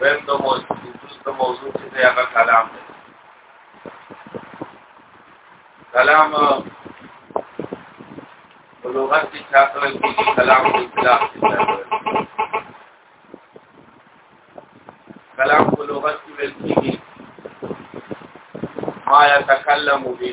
ویم د موضوع د موضوع چې دی هغه کلام دی کلام په لغت کې چاته کې کلام د اصطلاح کلام په لغت کې ویل کېږي ما يتكلم به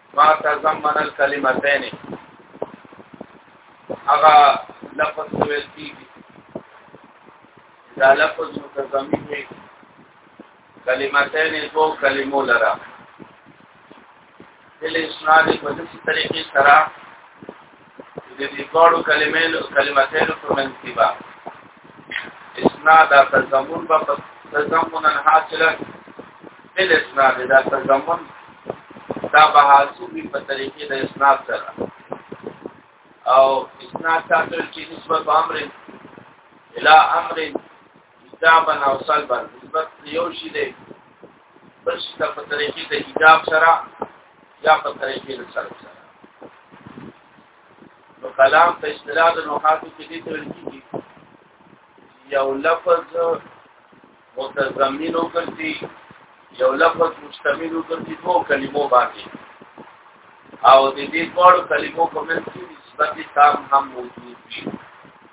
ما تزمن الکلمتین هغه لفظ ویل کیږي دا لفظ متضمن دی کلمتین دو کلمو لرا دل اسناد په دې طریقې سره د دې ډول کلماتو کلماتو په منځ کې با اسناد تضمن په تضمن حاصله بل اسناد دا تضمن دا به حاصل په طریقې د اسناد سره او اسناد ساتل چې نسبت امر الى امر کتابا او سلبا نسبت یو شی دی بل شي ته په طریقې د ایجاب سره یا په طریقې د سلب سره نو کلام په اصطلاح د نوحاتو کې دي تل کېږي یو لفظ متضمن وکړي یو لفظ مشتمل وکړي دوه کلمو باندې او د دې ټول کلمو په منځ کې نسبت تام هم موجود وي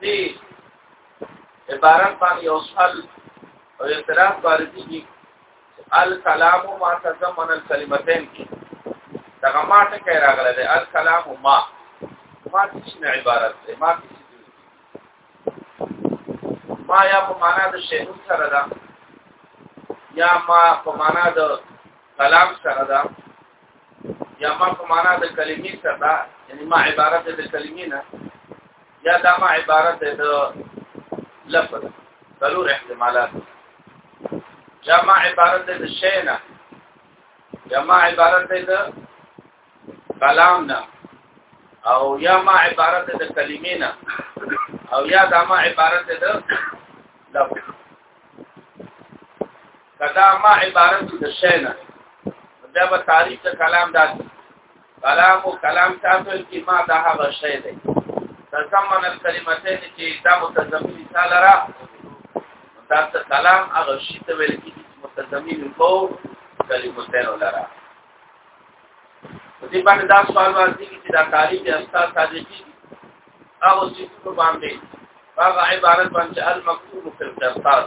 دی عبارت باندې یو سوال او اعتراض باندې دي الکلام ما تضمن الکلمتين دا ما ته کې راغله ده الکلام ما ما څه نه عبارت ده ما ما یا په معنا د شی سره ده یا ما په معنا د کلام سره ده یا ما په معنا د کلمې سره دا یعنی ما عبارت د کلمې نه یا دا ما عبارت د لفظ ضرور احتمالات یا ما عبارت د شی نه یا ما عبارت د کلام نه او یا ما عبارت د کلمې نه او یا دا ما عبارت د لفظ کدا ما عبارت د شینا دا به تعریف د کلام دا کلام او کلام تاسو کې ما دا هغه شی دی تضمن الکلمتین چې دا متضمن مثال را تاسو کلام هغه شی ته ویل کې متضمن کو کلمتین ولرا دې باندې دا سوال راځي چې دا تعریف د استاد صادقي هغه څه په باندې هغه عبارت باندې المکتوب فی القرطاس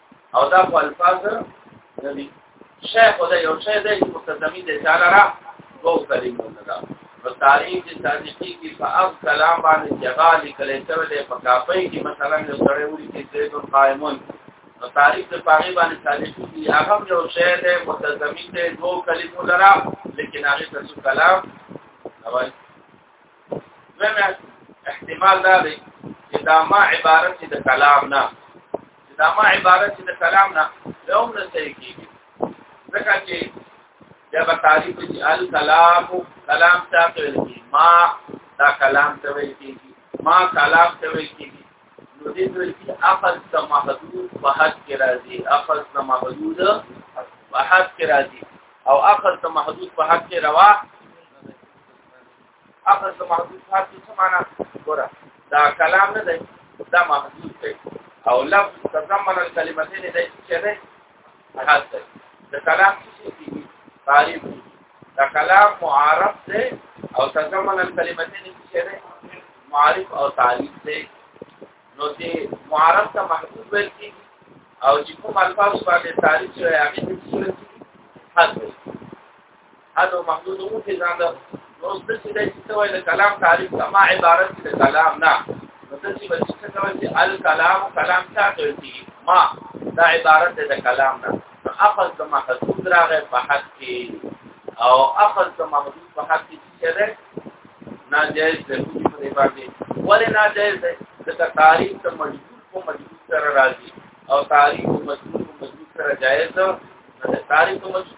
او دا په الفاظ ندي شیخ دا یو شی دی چې متضمن دی تعالی را دوه کلمو نه دا نو تعریف دي صادقي کې په اف کلام باندې جغال کله چې له پکاپي کې مثلا یو سره وړي چې زید قائمون نو تعریف د پاغي باندې صادقي دي هغه یو شی دی متضمن دی دوه کلمو لرا لیکن هغه څه کلام اول ځنه احتمال دا دی چې دا ما عبارت د کلام نه دا ما عبارت د کلام نه یو نه صحیح کیږي ځکه چې دا به تعریف چې الکلام کلام څه کوي ما دا کلام څه ویل کیږي ما کلام څه ویل کیږي نو دې ته چې اخذ محدود په حد کې راځي اخذ محدود په حد کې راځي او اخذ محدود په حد کې روا هغه څه محدود صاحب چې څه معنا ګوره دا کلام نه دی دا محدود دی او لفظ تضمن الكلمتين دی چې دی حد دی د کلام څه دی تعریف دا کلام معارف دی او تضمن الكلمتين چې دی معارف او تعریف دی نو دې معارف ته محدود ویل کی او چې کوم الفاظ باندې تعریف شوی هغه څه حد دی هدا محدود او په ځان ده نو د څه د څه وای د کلام تعریف کما عبارت د کلام نه نو د څه د څه وای چې الکلام کلام څه کوي ما دا عبارت د کلام نه اخذ د محدود راغې په حد کې او اخذ د محدود په حد کې چې ده ناجایز ده په دې باندې ولې ناجایز ده د تعریف د مجبور کو مجبور سره راځي او تعریف مجبور کو مجبور سره جایز ده تعریف مجبور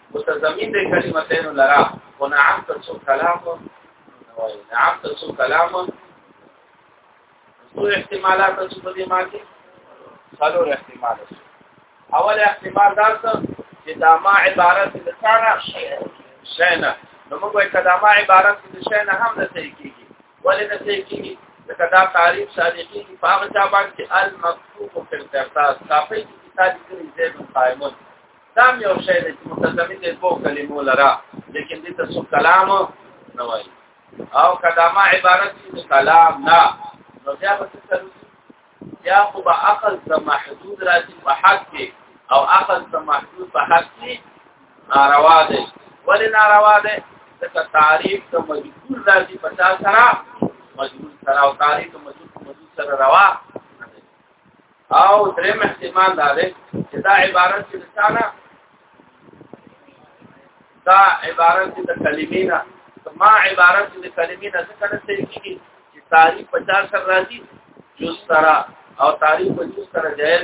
مستزمین د کلمتین لرا او نعم تسو کلام نعم تسو کلام څو احتمالات چې په دې ما کې څلور احتمال اول احتمال دا چې دا ما عبارت د څانه شینه نو موږ وایو کدا ما عبارت د شینه هم نه صحیح کیږي ولې نه صحیح کیږي ځکه دا تعریف صادقي په هغه چا باندې المکتوب په ترتیب تاسو په کتاب کې ځای قائمون دا یو شی دی چې متضمن دی په کلمو لرا لیکن دې ته څو کلام نه وایي او کلامه عبارت دی کلام نه نو بیا به څه یا خو به عقل ته محدود راځي په حق کې او عقل ته محدود په حق کې ناروا دی ولې ناروا دی ځکه تعریف ته مجبور راځي په سره مجبور سره او تعریف ته مجبور سره روا او دریم احتمال دا دی چې دا عبارت چې څنګه دا عبارت د کلمې نه ما عبارت د کلمې نه څنګه نشي کیږي چې تعریف 50 سره راځي جز سره او تعریف 50 سره جائز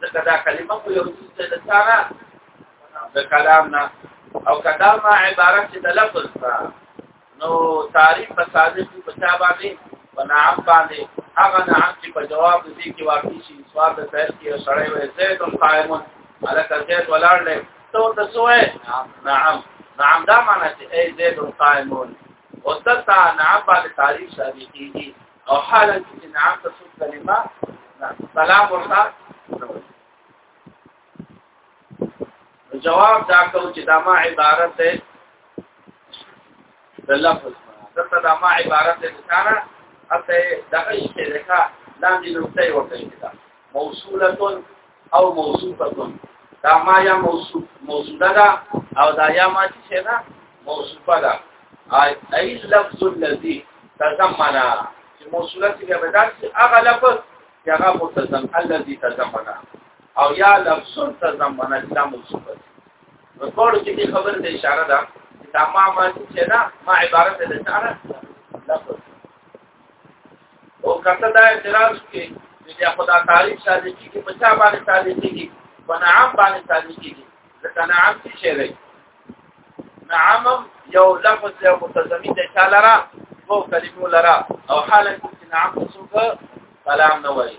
ځکه دا کلمه خو یو څه ده څنګه د کلام نه او کدا ما عبارت د لفظ سره نو تعریف په صادق په چا باندې په نعم باندې هغه نعم چې په جواب دې کې واقع شي سوال د سائل کې سړی وي زید قائم على کثیر ولاړ دی ته ته سوې نعم نعم دا معنی چې ای زید قائم او دلته نعم باندې تعریف شامل کیږي او حالا چې نعم ته څو کلمه سلام ورته جواب دا کو چې دا ما عبارت ده د لفظ دلته دا ما عبارت ده ثانه اته دغه شی ده لاندې نقطه یو کوي دا موصوله او موصوفه دا ما یا موصوف موصوله ده او دا یا ما چې ده موصوفه ده اي لفظ الذي تضمن چې موصوله کې به دا چې هغه لفظ چې هغه متضمن الذي تضمن او یا لفظ تضمنت لا مصفت نو ټول کې دې خبر ته اشاره ده چې دا ما ما چې نه ما عبارت ده اشاره لفظ او کته دا اعتراض کې چې خدا تعریف شاده کې په چا باندې شاده کې په نعم باندې شاده کې ځکه نعم څه شی دی نعم یو لفظ یو متضمن دی چې لرا او کلمو لرا او حالت چې نعم څوک کلام نه وایي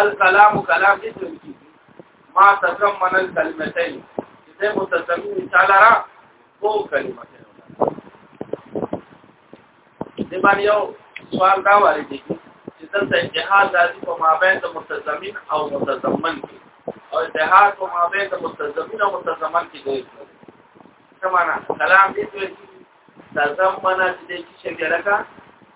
الکلام کلام دې څه کیږي ما تضمن الکلمتين دې متضمن تعالی را او کلمتين دې باندې یو سوال دا واري دي چې دلته جهاد دادی په مابین د متضمن او متضمن کې او جهاد په مابین د متضمن او متضمن کې دی څه معنا کلام دې څه تضمن دې چې څنګه لکه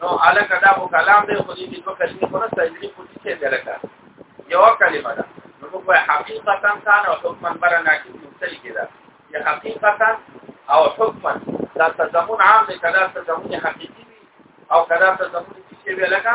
نو الکه دا خو کلام دی خو دې کې دوه کلمې خو نه تجربه کوي چې دی لکه یو کلمه ده نو په حقیقتا ثان او حکما برنا کې مختلف کیدا یا حقیقتا او حکما دا تضمن عام دی کله تضمن حقیقي او کله تضمن چې وی لکه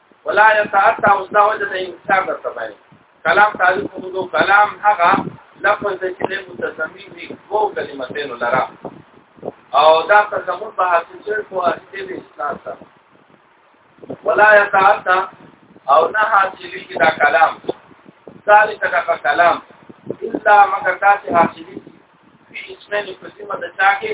ولا يتعطى اوس دا وجه د انکسار د سبب کلام تعریف کوو کلام هغه لفظ چې له متسمی دي وو کلمتین لرا او دا تضمن په حاصل شوی په اصلي د اسلام سره ولا يتعطى او نه حاصلې دا کلام ثالثه دا کلام الا مگر تاسو حاصلې په اسمه په سیمه د چا کې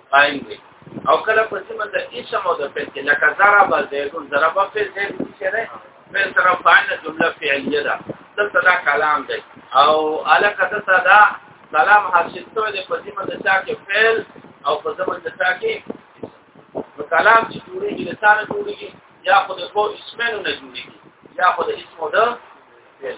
قائم دی او کله په سیمه د اسم او د فعل کې لکه ضرب زیدون ضرب فعل زید چې ده فعل سره فاعل جمله فعلیه ده دلته دا کلام دی او الکه دلته دا کلام حاصل شوی دی په سیمه د چا کې فعل او په سیمه د چا کې کلام چې جوړیږي د ثانه جوړیږي یا خو د کو اسمانو نه جوړیږي یا خو د اسمو د فعل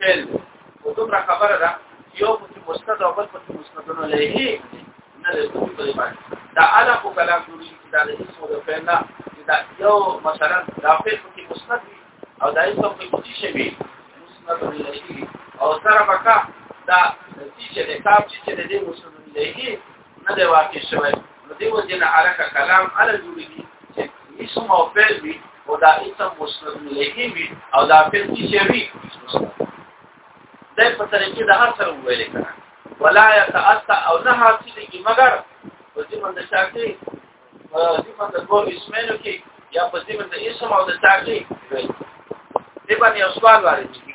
فعل او دومره خبره ده یو په مستند او بل په مستند نه لهي نه له کوم په باندې دا اعلی په کلام جوړي چې دا د اسم د فعل نه دا یو مثلا دا فعل په مستند او دا اسم په کوشي شي مستند نه لهي او سره پکا دا چې د کتاب چې د دې مستند لهي نه دی واقع شوی نو دی وجنه علاقه کلام علی جوړیږي چې اسم او فعل وي او دا اسم مسند الیه وي او دا فعل چې وي دا په طریقې د هر سره ویل کړه ولا يتعطى او نه حاصلېږي مګر په دې باندې شاکي په دې باندې دوه اسمانو کې یا په دې باندې اسم او د شاکي دی باندې یو سوال وارد کیږي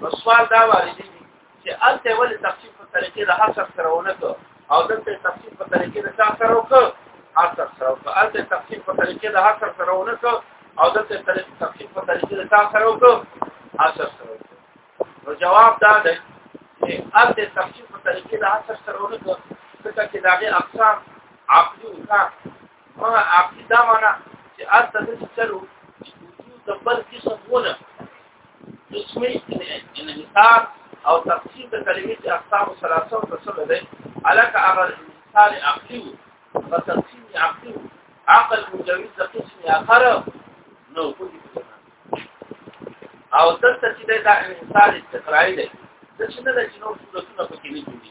نو سوال دا وایي چې الته ولې تفصیل په طریقې د حصر سره ونکړو او دلته تفصیل په طریقې د چا سره وکړو حصر سره وکړو الته تفصیل په طریقې د حصر سره ونکړو او دلته تفصیل په طریقې د چا سره وکړو حصر سره نو جواب دا دی چې الته تفصیل په طریقې د حصر سره ونکړو ځکه چې داغه اقسام عقلي او ما عقیده معنا چې اصل د چلو وجود د بل قسم ونه اسمي انحصار او تفسیر د کلمې چې اقسام ثلاثه او تصل ده الک هغه انحصار عقلی او تفسیر عقلی عقل مجوز د قسم اخر نو کوي او دلته چې دا انحصار استقرایی ده د څه نه د جنو صورتونه پکې نه جوړي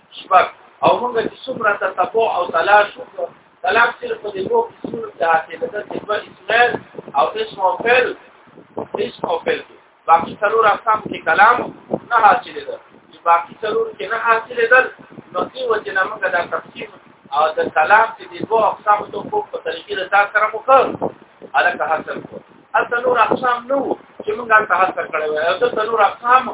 شپږ او موږ چې څومره تتبع او تلاش وکړو تلاش چې په دې دوه قسمونو کې راځي د تجربه اسماعیل او اسم او فعل اسم او فعل باقي څلور اقسام کې کلام نه حاصل ده چې باقي څلور کې نه حاصل ده نو دې وجه نه موږ دا تقسیم او د کلام چې د دوه اقسام ته په په طریقې د تاسو سره مخور الکه حاصل کو اته نور اقسام نو چې موږ ته حاصل کړو او ته نور اقسام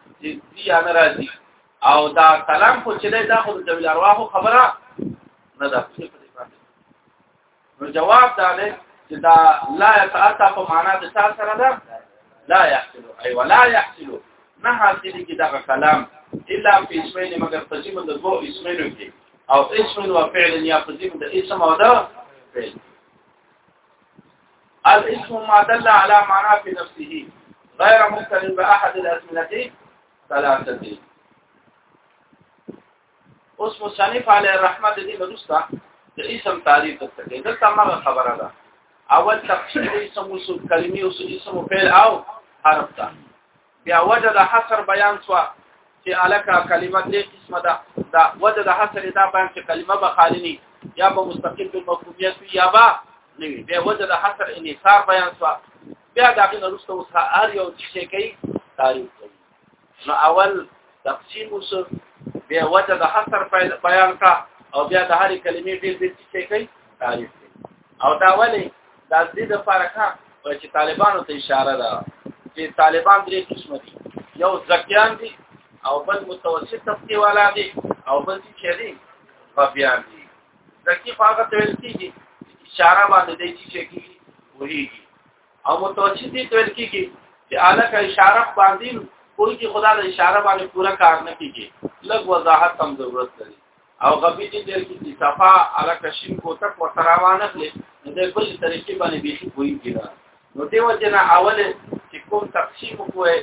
جزئی یا ناراضي او دا کلام خو چې دا خو د جویل ارواح خبره نه ده نو جواب دا دی چې دا لا يتعاطى په معنا د څه سره ده لا يحصل اي ولا يحصل نه حاصل کی دا کلام الا په اسمین مگر تجیب د دوه اسمینو کې او اسم او فعل یا تجیب د اسم او د فعل الاسم ما دل على معنى في نفسه غير مختلف باحد الاسمنتين ثلاثه اوس مصنف علی الرحمت دې مدوستا د اسم تعریف ته کوي دلته ما خبره ده اول تفصیل اسم او کلمې او اسم او فعل او حرف ده بیا وجه د حصر بیان شو چې الکه کلمه دې قسمه ده دا وجه د حصر دا بیان چې کلمه به خالنی یا به مستقل بالمفهومیت یا به نوی بیا وجه د حصر انحصار بیان شو بیا دا غن رسته اوس هر یو شي کوي تعریف کوي نو اول تقسیم اوس بیا وجه د حصر بیان کا او بیا د هرې کلمې ډېر ډېر شي کوي تعریف او دا ولی دا د دې لپاره کا چې طالبانو ته اشاره ده چې طالبان درې قسم دي یو زکیان دي او بل متوسط طبقه والا دي او بل چې دي غبیان دي زکی هغه ته ویل کیږي اشاره باندې دی چې کیږي وهیږي او متوسط دي ته ویل کیږي چې الکه اشاره باندې کوئی چې خدا د اشاره باندې پورا کار نه کیږي لږ وضاحت هم ضرورت لري او غبي دې دې چې صفا علاقه شین کو تک ورته روانه کړي نو دې بل طریقې باندې بيخي کوی کیږي نو دې وجه نه اول چې کوم تقسیم کوی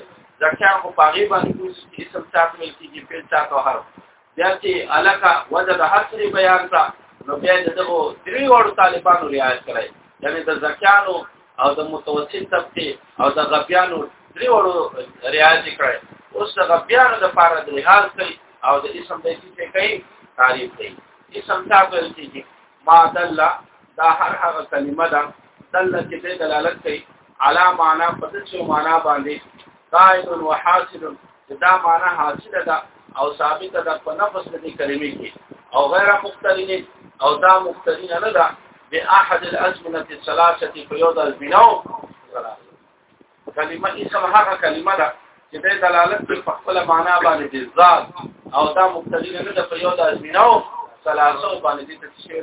ځکه خو پاغي باندې کوی چې اسم چاپ مل کیږي په چاپ او حرف بیا چې علاقه وجه د هر څه بیان تا نو بیا دغه درې وړو طالبانو رعایت کړی یعنی د زکیانو او د متوسط طبقه او د غبیانو درې وړو ریاض کړي اوس د غبیانو د پاره د لحاظ کوي او د اسم د څه کوي تعریف کوي اسم څه کوي چې ما دل دا هر هغه کلمه ده دل چې د دلالت کوي علا معنا په څه معنا باندې قائد وحاصل دا معنی حاصله ده او ثابته ده په نفس دې کلمې کې او غیر مختلفه او دا مختلفه نه ده به احد الازمنه الثلاثه په یو ځل بناو کلمه اسم هغه کلمه ده چې د دلالت په خپل معنا باندې د ذات او دا مختلفه نه ده په یو ځل بناو ثلاثه باندې د تشریح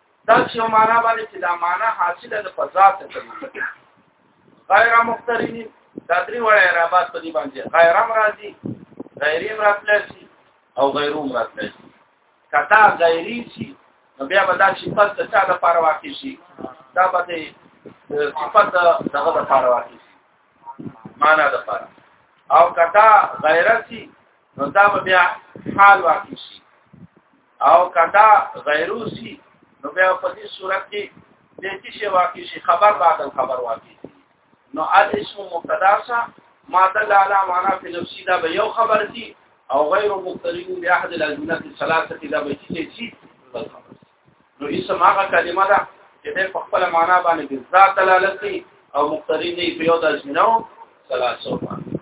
دا چې یو معنا باندې چې دا معنا حاصله ده په ذات کې غیر مخترین دا درې وړه عربات په دې باندې غیر مرادي غیر مرادلسی او غیر مرادلسی کتا غیری شي نو بیا به دا صفت د چا لپاره واقع شي دا به صفت دغه لپاره واقع شي معنا د لپاره او کتا غیرتی نو دا به بیا حال واقع شي او کدا غیرو سی نو بیا په دې صورت کې د دې شی واقع شي خبر بعد خبر واقع شي نو الاسم مبتدا سا ما دل علی معنا فی نفسی دا به یو خبر دی او غیر مختلف بیا احد الازمنات الثلاثه دا به چې شي نو اسم هغه کلمه ده چې په خپل معنا باندې د ذات دلالت کوي او مقترین یې په یو د ازمنو ثلاثه باندې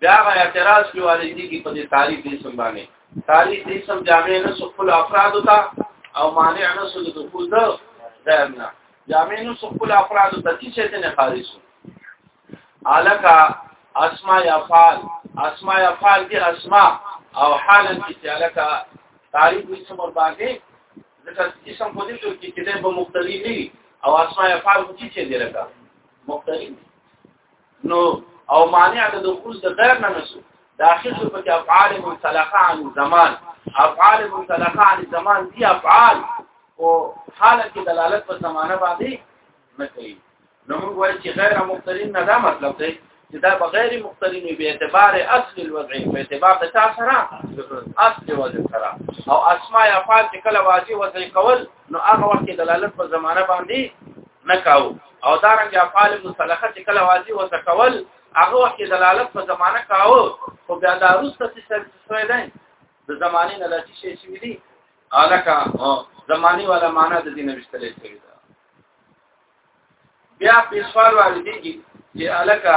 بیا غا اعتراض کیو علی دی کی په دې تعریف دې سم باندې تعریف دې سم جامع نه خپل افراد تا او مانع نه سو د دخول ده درنا جامع نه خپل افراد ته چې څه نه خارج شو الکا اسماء افعال اسماء افعال دي اسماء او حالا چې الکا تعریف دې سم باندې ځکه چې سم په دې شو چې کله به مختلف نه او اسماء افعال چې څه دي لکه مختلف نو او مانع د دخول د غیر نه نشو داخل شو په افعال متلقه عن زمان افعال متلقه عن زمان دي افعال او حالت دلالت په زمانه باندې نه کوي نو موږ وایو چې غیر مقترن نه دا مطلب دی چې دا بغیر مقترن به اعتبار اصل الوضع په اعتبار د چا سره اصل وضع سره او اسماء افعال چې کله واجب وضع کول نو هغه وخت دلالت په زمانه باندې نه کاو او دارنګ افعال مصلحه چې کله واضح و تکول هغه وخت دلالت په زمانه کاو خو بیا دا روسته چې سر شوی دی د زمانه نه لچې شي شي دي الکه زماني ولا معنا د دې نوښتلې شي بیا په سوال والدېږي چې الکه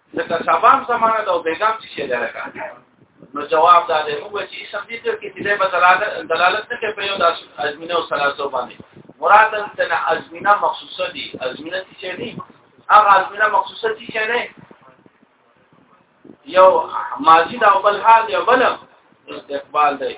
لکه سبام زمانه دا بیګام څه شي لکه نو جواب دا دی موږ چې سم دې ته کې دې په دلالت دلالت نه کوي په یو داس ازمینه او سلاسو باندې مراد تن ازمینه مخصوصه دي ازمینه چې دي هغه ازمینه مخصوصه دي چې نه یو ماضی دا بل حال یا بل استقبال دی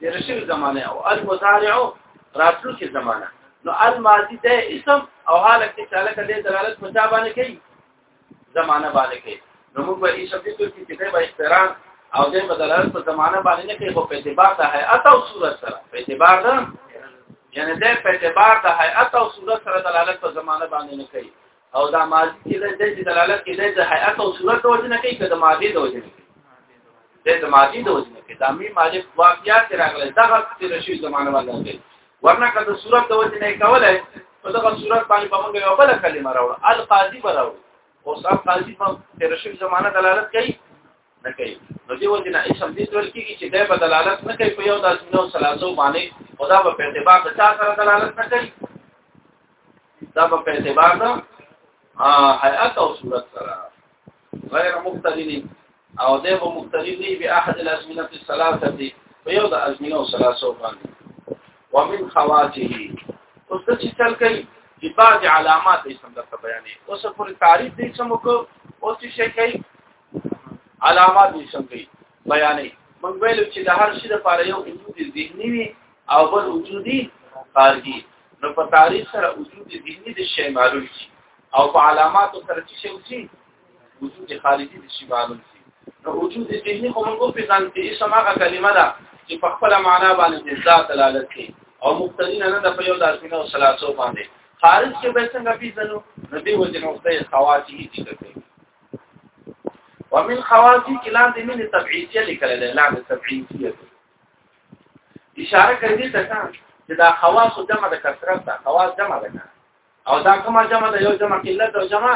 تیرشل زمانه او المضارع راتلو کې زمانه نو الماضی د اسم او حال کې تعالی کله دلالت په ځا باندې کوي زمانه باندې کوي نو موږ به اسم دې ټول کې په احترام او دې په دلالت په زمانه باندې نه کوي په اعتبار د هيئت او صورت سره په اعتبار د یعنی دې په اعتبار د هيئت او صورت سره دلالت په زمانه باندې نه کوي او دا ماضی کې د دې دلالت کې د هيئت او صورت د وجنه کوي که د ماضی د وجنه د د ماضی د وجنه کې دا می ماضی واقعیات راغله دا غلط چې رشي زمانه ولا دی ورنه که د صورت د وجنه کولای په دغه صورت باندې په موږ یو بل کلمه راوړ القاضي براو او صاحب قاضي په رشي زمانه دلالت کوي نه کوي نو دی وځي نه اسم دې تول کېږي چې دا په دلالت نه کوي په یو داسې نو سلاسو باندې خدا په اعتبار د چا سره دلالت نه کوي دا په اعتبار نه هيئت او صورت سره غیر مختلفین او دې په مختلفین به احد الازمنه الثلاثه دي په یو د ازمنه او سلاسو باندې ومن خواته اوس د چې تل کوي د بعض علامات اسم د بیانې اوس پر تعریف دې سمو کو اوس شي کوي علامات دې څنګه بیانې موږ ویل چې د هر شي لپاره یو وجود ذهني وي او بل وجودي خارجي نو په تعریف سره وجود ذهني د شی معلوم شي او په علامات سره چې شی وشي وجود خارجي د شی معلوم شي نو وجود ذهني خو موږ په ځان کې اسم هغه کلمه ده چې په خپل معنا باندې ذات دلالت کوي او مختلفه نه د په یو داسمینه او سلاسو باندې خارج کې به څنګه پیژنو نو دی وجه نو خدای خواصي ذکر کوي ومن خوازی کلام د مين تبعیدیه لیکل دی لام تبعیدیه اشاره کوي ته چې دا خواص جمع د کثرت دا خواص جمع ده او دا کومه جمع ده یو جمع قلت او جمع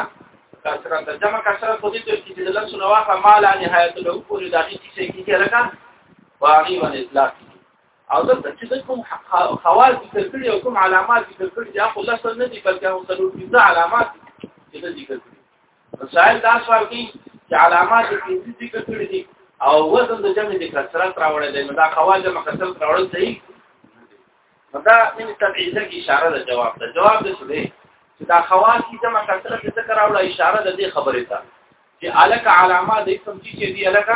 کثرت ده جمع کثرت خو دې ته چې د لفظ نو واخه مال ان نهایت له پورې د هیڅ شي کېږي لکه واغي ون اطلاق او دا چې کوم خواص ذکر کړي او کوم علامات ذکر کړي دا خو لفظ نه دي بلکې هغه څلور علامات چې ذکر کړي سائل دا سوال کوي چې علامات پنځه ذکر کړی دي او وزن د جمع د کثرت راوړل دی دا خواج جمع کثرت راوړل دی دا من تبعیضه کی اشاره ده جواب ده جواب ده څه دی چې دا خواص کی جمع کثرت ذکر راوړل اشاره ده دې خبره ته چې الک علامات د کوم چې دی الک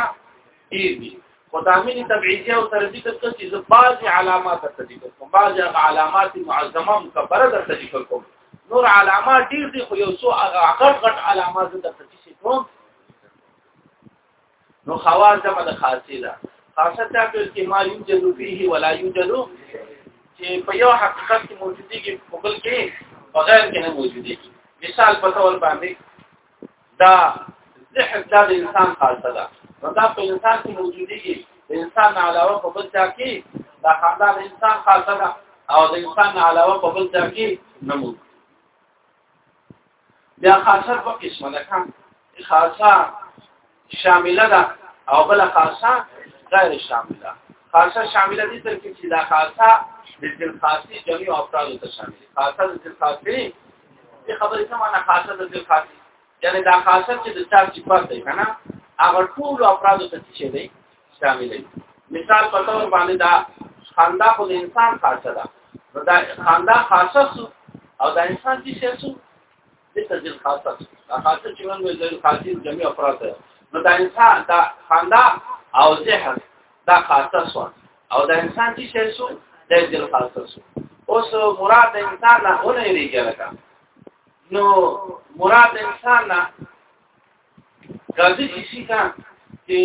دی دی خدامین تبعیضه او ترجیح ته چې بعض علامات تدقیق کوم بعض علامات معظمه مکبره تدقیق کوم نور علامات ډیر دي خو یو څو هغه غټ غټ علامات د تفصیل کوم نو خواص جمع د خاصه ده خاصه ته په کې ما یوجد فيه ولا یوجد چې په یو حقیقت کې موجودي کې په بل کې بغیر کې نه موجودي مثال په تول باندې دا ذهن دا د انسان خاصه ده نو دا په انسان کې موجودېږي د انسان علاوه په بل ځای کې دا خندا د انسان خاصه ده او د انسان علاوه په بل ځای کې نه موجود بیا خاصه په قسمه ده کان خاصه شامله ده او بل خاصه غیر شامله خاصه شامله دي تر کې چې دا خاصه د ذل خاصي جميع افراد ته شامل خاصه د ذل خاصي دې خبرې څه معنی خاصه ده چې خاصه یعنی دا خاصه چې د چا صفات دی کنه هغه ټول افراد ته څه دی شامل دی مثال په تور باندې دا خندا خو د انسان خاصه ده نو دا خندا خاصه سو او دا انسان چې څه سو د تجل خاصه دا خاصه چې موږ د خاصه جمعي افراد ده نو دا انسان دا خندا او ذهن دا خاصه سو او دا انسان چې شې سو د دې خاصه سو اوس مراد انسان نه هونه لريږي لکه نو مراد انسان نه راځي چې شي کا چې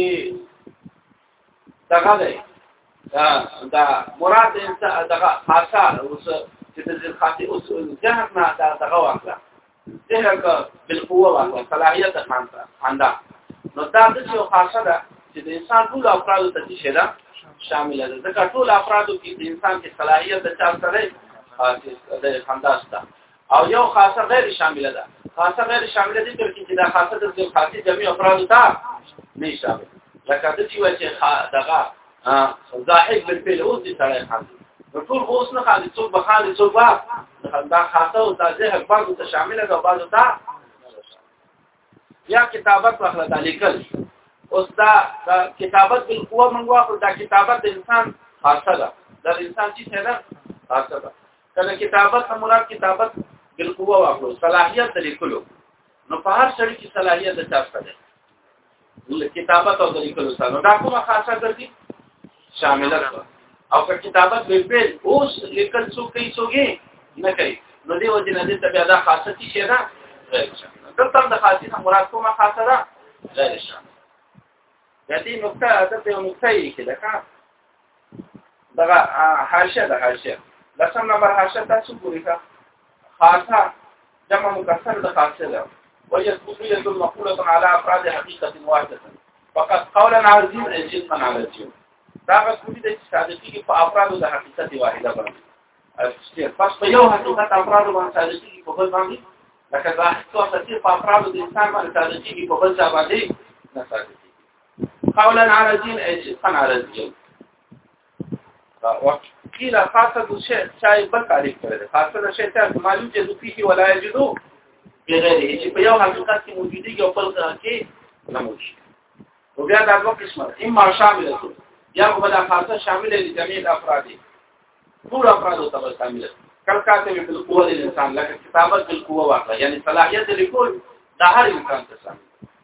دغه دی دا دا مراد انسان دغه خاصه اوس چې د دې خاصه اوس جهنم نه دا دغه واخله ذهن کا بالقوه واقع صلاحیت د خان ته اندا نو دا د یو خاصه ده چې د انسان ټول افراد ته څه شي ده شامل ده ځکه ټول افرادو کې د انسان کې صلاحیت د چا سره د خنداس ده او یو خاصه غیر شامل ده خاصه غیر شامل دي تر کې دا خاصه د خاصه جمعي افراد ته نه شامل لکه د چې وجه دغه ها ظاهر د پیل اوس دې سره خالي نو ټول اوس نه خالي څوک به خالي څوک به دا خاصه او تازه حق بعضو ته شامل ده بعضو ته یا کتابت واخله دا لیکل اوس دا کتابت بل قوه مونږ واخله دا کتابت د انسان خاصه ده دا د انسان چې څه ده خاصه ده کله کتابت هم مراد کتابت بل قوه واخله صلاحیت د لیکلو نو په هر شړ کې صلاحیت د چا څه ده کتابت او د لیکلو سره دا کومه خاصه ګرځي شامله ده او که کتابت به پیل اوس لیکل څو کوي څوګي نه کوي نو دی وځي نه دې ته بیا دا خاصه شي شه ده دلته د خاصه نه مراد کومه خاصه ده غیر شامل د دې نقطه د دې نقطه یې کې ده دغه حاشیه د حاشیه لسم نمبر حاشیه تاسو ګورئ ښه خاصه جمع مکسر د خاصه ده ويكون يد مقولة على أفراد حقيقة واحدة فقط قولا عظيم جسما على الجيم دا غوښتي د صادقي کې په افرادو د حقیقت واحده باندې چې پس په یو حقیقت افرادو باندې صادقي کې په بل باندې لکه دا څو ساتي په افرادو د انسان باندې صادقي کې په بل ځای باندې نه صادقي قولا عرضين اي صدقا عرضين وقيل خاصه شيء شاي بل تعريف کړل خاصه شيء ته معلوم چې ذکي کې ولا يجدو بغیر چې په یو حقیقت کې موجودي او بل کې نه موجودي او بیا دا دوه قسمه اما شامله ده یا په دا خاصه شامله دي جميع افراد ټول افراد ته شامله کله کاته په قوه د انسان لکه کتابت د قوه واقع یعنی صلاحیت د لیکول د هر انسان ته شامل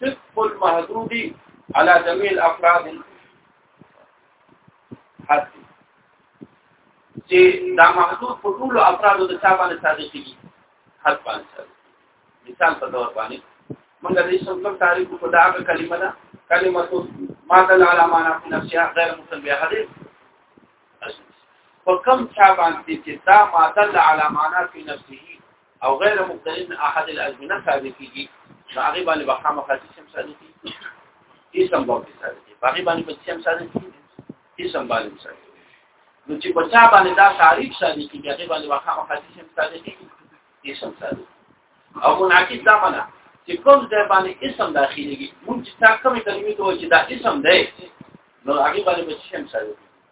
صدق المحدود على جميع الافراد حد چې دا محدود په ټول افرادو د چا باندې صادق دي حد باندې مثال په تور باندې موږ د دې څنګه تعریف کو دا هغه کلمه ده کلمه تو ما دل علی معنا فی نفسها غیر متنبیه حدیث په کوم چا باندې چې دا ما دل علی معنا فی نفسه او غیر مبتدی من احد الازمنه ثابت کیږي هغه باندې به خامخا سم ثابت کیږي اسم باندې ثابت کیږي هغه باندې به سم ثابت کیږي اسم باندې ثابت کیږي نو چې په چا باندې دا تعریف ثابت کیږي هغه باندې به خامخا سم ثابت کیږي اسم ثابت او منعکس دا معنا چې کوم ځای باندې اسم داخليږي موږ چې تا کومې کلمې ته وایي چې دا اسم دی نو هغه باندې به سم ثابت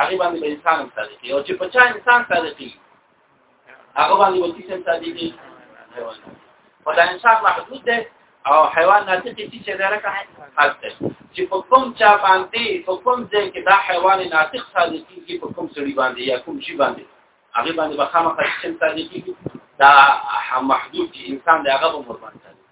هغه باندې به انسان هم صادق او چې په چا انسان صادق وي هغه باندې وتی سم صادق دي په دا انسان محدود دی او حیوان ناطق دي چې دا لکه حد دی چې په کوم چا باندې په کوم ځای کې دا حیوان ناطق صادق کیږي په کوم سړي باندې یا کوم شي باندې هغه باندې به خامخا سم صادق کیږي دا محدود انسان دی هغه به مرمان صادق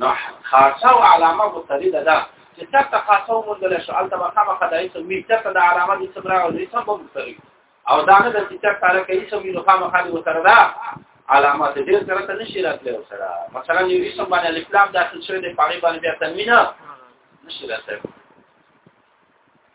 نو خاصه او علامه مترده ده چې چرته خاصه ومندل شو البته به خامخا د اسم وی چرته د علامه د اسم راو د اسم به متري او دا نه د چې چرته لکه اسم وی نو خامخا د وتر ده علامه ته دې سره ته نشي راتلی او سره مثلا یو اسم باندې الکلام داخل شوی د پاغي باندې بیا تنوینه نشي راتلی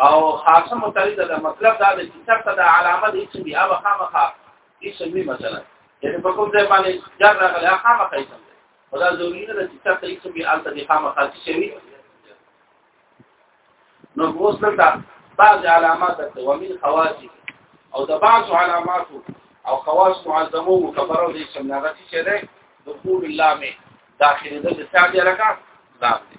او خاصه متعلق ده مطلب دا دی چې څرته د علامه د اسم بیا به خامخا اسم وي مثلا یعنی په کوم ځای باندې جر راغلی خامخا اسم دی او دا ضروري نه ده چې څرته اسم بیا الته د خامخا شي وي نو اوس دلته بعض علامات ده او من خواص او د بعض علامات او خواص معظمو مکبرو د اسم نه غتی شه ده دخول اللام داخله ده چې څه دی لکه ځان دی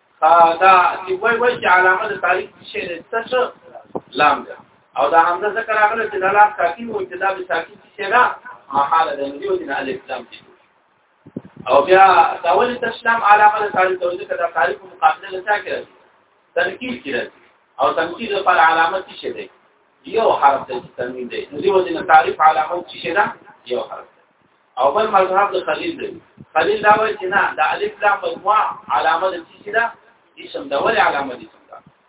دا چې وای وای چې علامه د تاریخ شی ده څه لام ده او دا همزه ذکر راغله چې دا لام ساکن او چې دا به ساکن شی ده محاله ده نو دې نه الف لام دي او بیا دا ولې تسلام علامه د تاریخ د ذکر د تاریخ مقابله نه څاکره تنکیل کړي او تنکیل پر علامه څه شی ده یو حرف د تنوین دی نو دې وجه نه تعریف علامه څه شی ده یو حرف او بل مذهب د خلیل دی خلیل دا وایي چې نه د الف لام مجموعه علامه د څه ده اسم د ولې علامه دي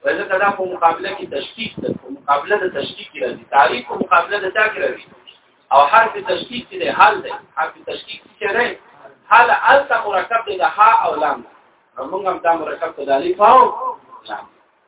ځکه دا په مقابله کې تشکیک ده په مقابله د تشکیک راځي تعریف په مقابله د تا کې راځي او حرف تشکیک چې ده حل ده حرف تشکیک چې ده حل الته مرکب ده ها او لام موږ هم دا مرکب ته د الف او لام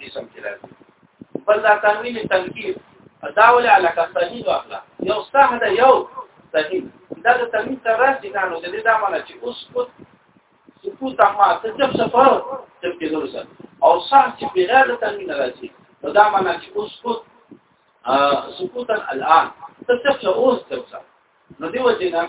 اسم کې راځي بل دا تنوین تنکیر دا ول علاقه صحیح واخلا یو صح ده یو صحیح دا د تنوین تر راځي نه نو د دې دا معنی چې اوس کو سکوت ما ته جب سفر جب کې نور سره او صح چې بغیر د تنوین راځي نو دا معنی چې اوس کو سکوتا الان ته جب اوس جب سره نو دی وجه نه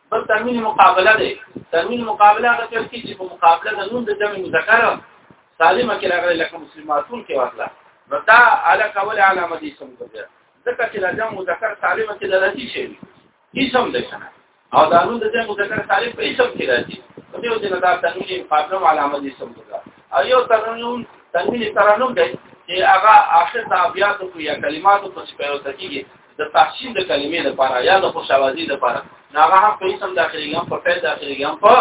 بل تنوین مقابله دی تنوین مقابله هغه څه کې چې په مقابله د نون د جمع مذکر سالمه کې راغلي لکه مسلماتون کې واخلا نو دا علا کول علامه دي سم کوي ځکه چې د جمع مذکر سالمه کې لري شي اسم دی کنه او دا نون د جمع مذکر سالم په اسم کې راځي په دې وجه دا تنوین مقابله علامه دي سم کوي او یو تنوین تنوین ترنم دی چې هغه اخر د ابیات کو یا کلماتو په شپه او تکیږي د تحسین د کلمې لپاره یا د خوشاوازی لپاره ناغه هم په اسم داخلي هم په فعل داخلي هم په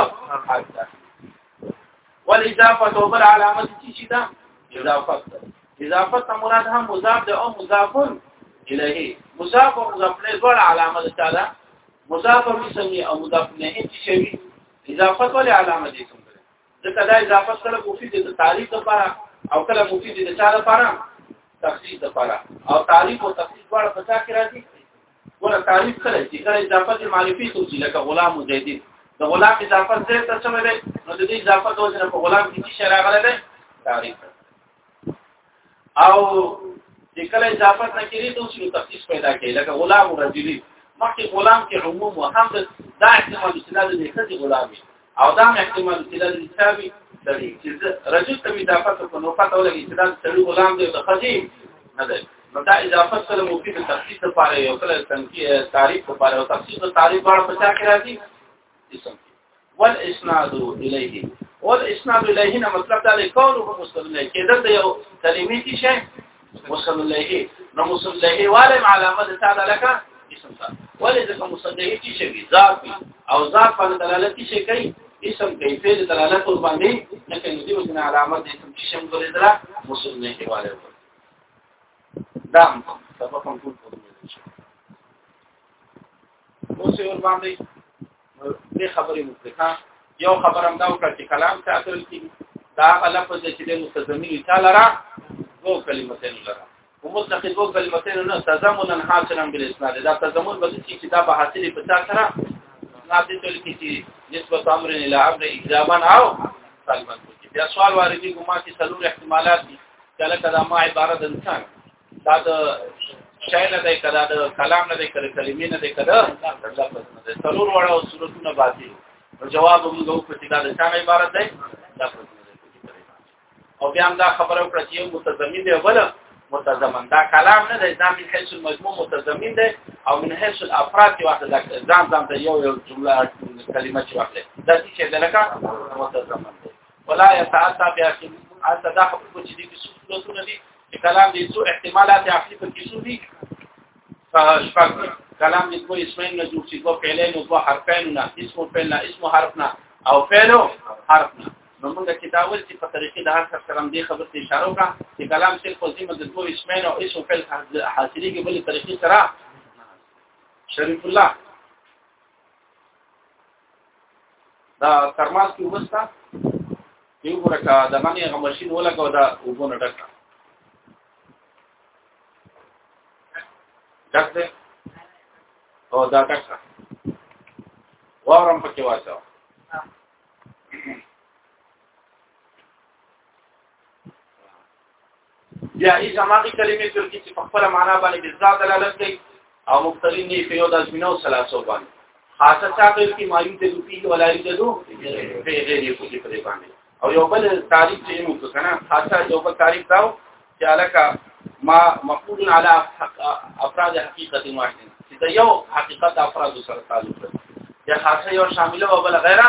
حرف داخلي والاضافه او بل علامت چې دا اضافه اضافه مراد هم مضاف ده او مضاف الیه مضاف او مضاف له ډول علامه ده تعالی مضاف او اسم او مضاف نه هیڅ شي اضافه ولې علامه دي ځکه دا اضافه سره مفید د تعریف لپاره او کله مفید د چا لپاره تخصیص لپاره او تعریف او تخصیص دواړه په څا کې راځي ګوره تعریف سره چې کله اضافه د معرفي ته چې لکه غلام مجدد د غلام اضافه سره ته څه ویل نو د دې اضافه د وجه په غلام کې شي راغله ده تعریف او د کله اضافت نه کېږي نو چې تخصیص پیدا کوي لکه غلام او رجلی مخکې غلام کې عموم او هم دا احتمال چې دا د خځې غلامي او دا احتمال چې دا د حسابي سړي چې رجل ته اضافت په نو پته ولګي چې دا سړي غلام دی د خځې نه دی نو دا اضافت سره مفید تخصیص لپاره یو کله تنکی تعریف لپاره او تخصیص تعریف باندې پچا کې راځي اسم والاسناد الیه والاسناد الیه نه مطلب دا دی قوله مستند الیه کېدل د یو کلمې کې شی مستند الیه نو مستند الیه والم علامه د تعالی لکه اسم ته ولې د مستند الیه کې شی ذات او ذات په دلالت کې شی کوي اسم کوي فعل دلالت ور باندې نه کوي د وزن علامه د اسم کې شی ګورې درا مستند الیه والے دا سبب هم ټول اوس ور باندې دې خبرې مستقه یو خبر هم دا وکړه چې کلام څه اصل کې دا لفظ چې د مستزمین تعالی را دو کلمتین لره ومطلق دو کلمتین نه تضمنا حاصلا بالاسناد دا تضمن به چې کتاب حاصل په څا سره نادې تل کې چې نسبت امر الى امر اجابا او سلمان کې بیا سوال واردې ګما چې څلور احتمالات دي کله کله ما عبارت انسان دا د شای نه دی کړه د کلام نه دی کړه کلمې نه دی کړه لفظ نه دی څلور وړه صورتونه باطل او جواب موږ او په دا د شان عبارت دی لفظ او بیا هم دا خبره وکړه چې یو متضمن دی ولا متضمن دا کلام نه دی دا من حيث المجموع متضمن دی او من حيث الافراد کې واخله ځان ځان ته یو یو جمله کلمه چې واخله دا چې د لکه متضمن دی ولا يتعدى بها اته دا خبره چې دي چې څه دي کلام دې څو احتمالات عقلي په کې شو دي شپږ کلام دې کوئی اسمین نه جوړ شي کوئی فعلین او حرفین نه اسم فعل نه اسم حرف نه او فعل حرف نه نو موږ چې دا ول چې په طریقې د هر سره هم دې خبرې اشاره وکړه چې کلام صرف په ذمه د دوه اسمین او اسم فعل حاصلې کې بلې طریقې سره شریف الله دا ترماس کې وستا یو ورکا د باندې هغه ماشين ولګو دا وګونه ډکا ډکته او دا ډکا وارم پکې واسه بیا هیڅ هماغه کلمې ترکي چې په خپل معنا باندې د ذات دلالت کوي او مختلف نه په یو د ازمینو سلاسو باندې خاصه چاته کې مایو د روپی ولا یجدو په غیر یو کې په باندې او یو بل تعریف چې موږ کنه خاصه یو بل تعریف داو چې الکه ما مقول على افراد حقیقت واحد چې دا یو حقیقت افراد سره تعلق لري یا خاصه یو شامله او بل غیره